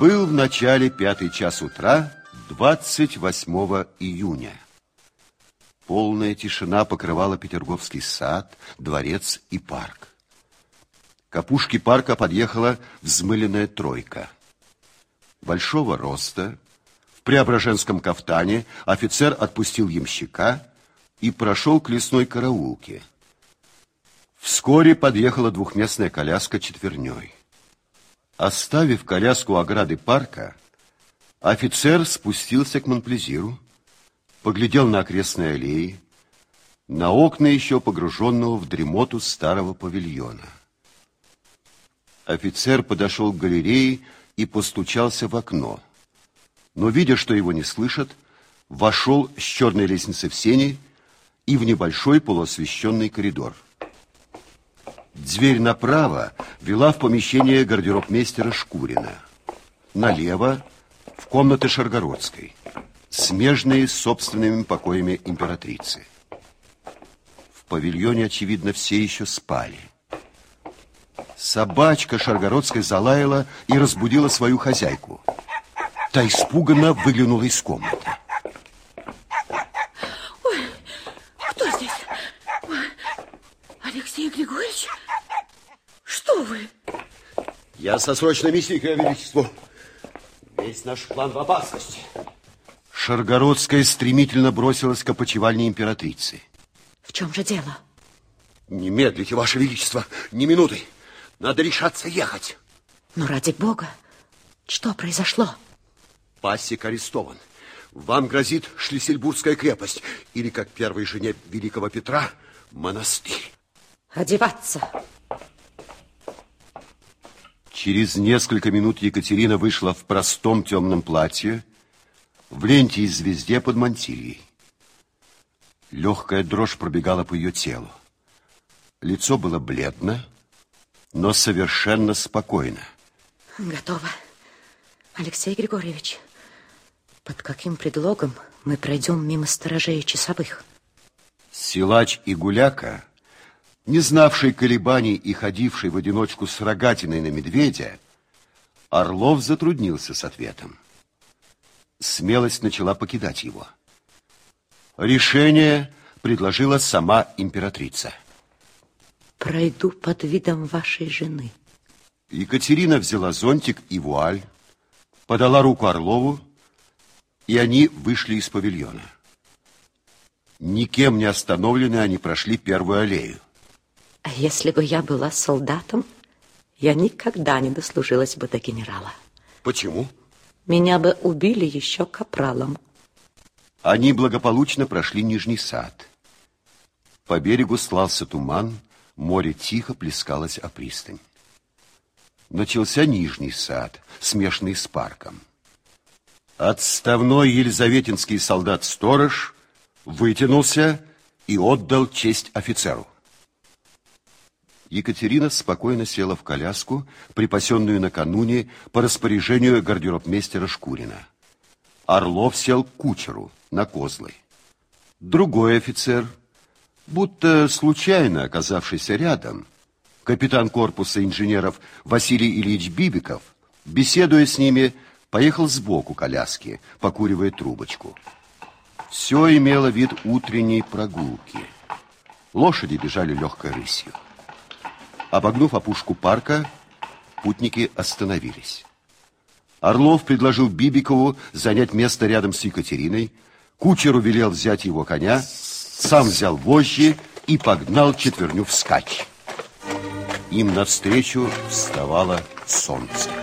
Был в начале пятый час утра 28 июня. Полная тишина покрывала Петерговский сад, дворец и парк. К опушке парка подъехала взмыленная тройка. Большого роста, в преображенском кафтане офицер отпустил ямщика и прошел к лесной караулке. Вскоре подъехала двухместная коляска четверней. Оставив коляску ограды парка, офицер спустился к Монплезиру, поглядел на окрестные аллеи, на окна еще погруженного в дремоту старого павильона. Офицер подошел к галерее и постучался в окно. Но, видя, что его не слышат, вошел с черной лестницы в сени и в небольшой полуосвещенный коридор. Дверь направо вела в помещение гардеробмейстера Шкурина. Налево – в комнаты Шаргородской, смежные с собственными покоями императрицы. В павильоне, очевидно, все еще спали. Собачка Шаргородской залаяла и разбудила свою хозяйку. Та испуганно выглянула из комнаты. Я со срочной миссией, к Величеству. Весь наш план в опасности. Шаргородская стремительно бросилась к опочивальне императрицы. В чем же дело? Не медлите, Ваше Величество, ни минуты. Надо решаться ехать. Ну, ради бога, что произошло? Пассик арестован. Вам грозит Шлиссельбургская крепость или, как первой жене великого Петра, монастырь. Одеваться. Через несколько минут Екатерина вышла в простом темном платье, в ленте и звезде под мантильей. Легкая дрожь пробегала по ее телу. Лицо было бледно, но совершенно спокойно. Готово. Алексей Григорьевич, под каким предлогом мы пройдем мимо сторожей часовых? Силач и Гуляка, не знавший колебаний и ходивший в одиночку с рогатиной на медведя, Орлов затруднился с ответом. Смелость начала покидать его. Решение предложила сама императрица пройду под видом вашей жены. Екатерина взяла зонтик и вуаль, подала руку Орлову, и они вышли из павильона. Никем не остановлены, они прошли первую аллею. А если бы я была солдатом, я никогда не дослужилась бы до генерала. Почему? Меня бы убили еще капралом. Они благополучно прошли Нижний сад. По берегу слался туман, Море тихо плескалось о пристань. Начался Нижний сад, смешанный с парком. Отставной елизаветинский солдат-сторож вытянулся и отдал честь офицеру. Екатерина спокойно села в коляску, припасенную накануне по распоряжению гардеробмейстера Шкурина. Орлов сел к кучеру на козлы. Другой офицер Будто случайно оказавшийся рядом, капитан корпуса инженеров Василий Ильич Бибиков, беседуя с ними, поехал сбоку коляски, покуривая трубочку. Все имело вид утренней прогулки. Лошади бежали легкой рысью. Обогнув опушку парка, путники остановились. Орлов предложил Бибикову занять место рядом с Екатериной, кучеру велел взять его коня, сам взял вожжи и погнал четверню вскачь. Им навстречу вставало солнце.